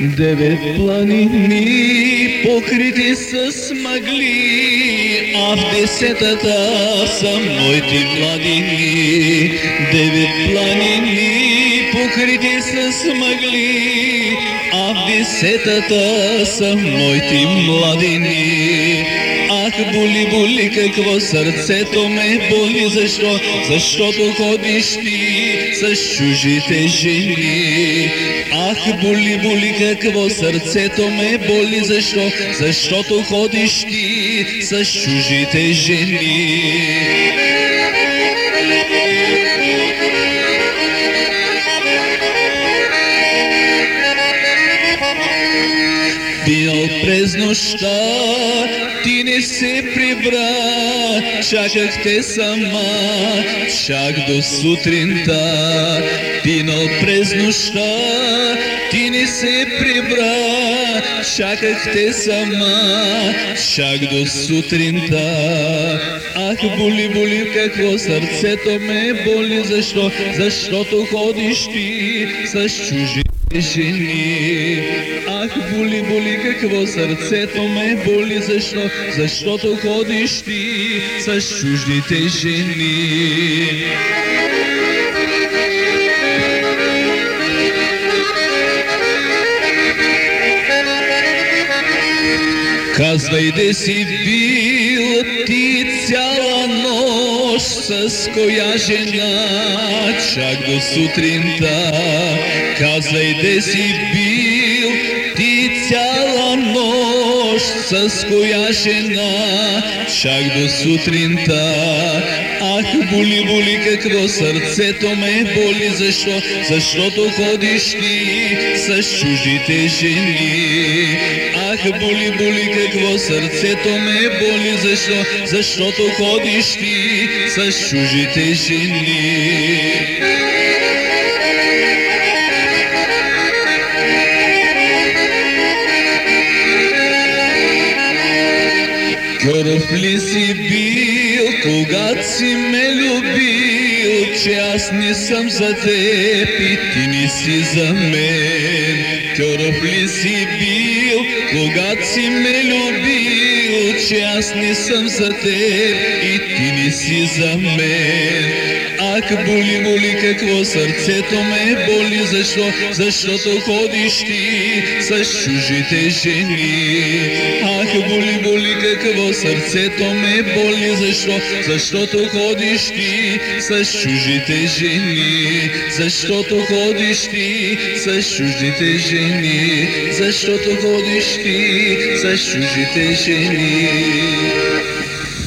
Девет планини, покрити с мъгли, а в десетата са моите младини. Девет планини, покрити с мъгли, а в десетата са моите младини. Ах, боли, боли, какво сърцето ме боли, защо? Защото ходиш ти с чужите жени. Ах, боли, боли, какво сърцето ме боли, защо? Защото ходиш ти с чужите жени. Бил през нощта, ти не се прибра, чаках те сама, чак до сутринта. Пинал през нощта, ти не се прибра, чаках те сама, чак до сутринта. Ах, боли, боли, какво сърцето ме боли, защо? Защото ходиш ти с чужи жени. Ах, боли, боли, какво сърцето ме боли, защо? Защото ходиш ти с чуждите жени. Казвай де си бил ти цяла нощ с коя жена, чак до сутринта. Казвай де си бил ти цяла нощ с коя жена, чак до сутринта. Ах, боли, боли, какво сърцето ме боли, защо? Защото ходиш ти с чуждите жени. Ах, боли, боли, какво сърцето ме боли, защо? Защото ходиш ти с чужите жени. Кърв ли си бил, когато си ме любил, че аз не съм за теб и ти не си за мен. Кърв ли си бил, когато си ме любил, че аз не съм за теб и ти не си за мен. Ах, боли, боли, какво сърцето ме боли, защо? Защото ходиш ти с чужите жени. Ах, боли, боли, какво сърцето ме боли, защо? Защото ходиш ти с чужите жени. Защото ходиш ти с чужите жени. Защото ходиш ти с чужите жени.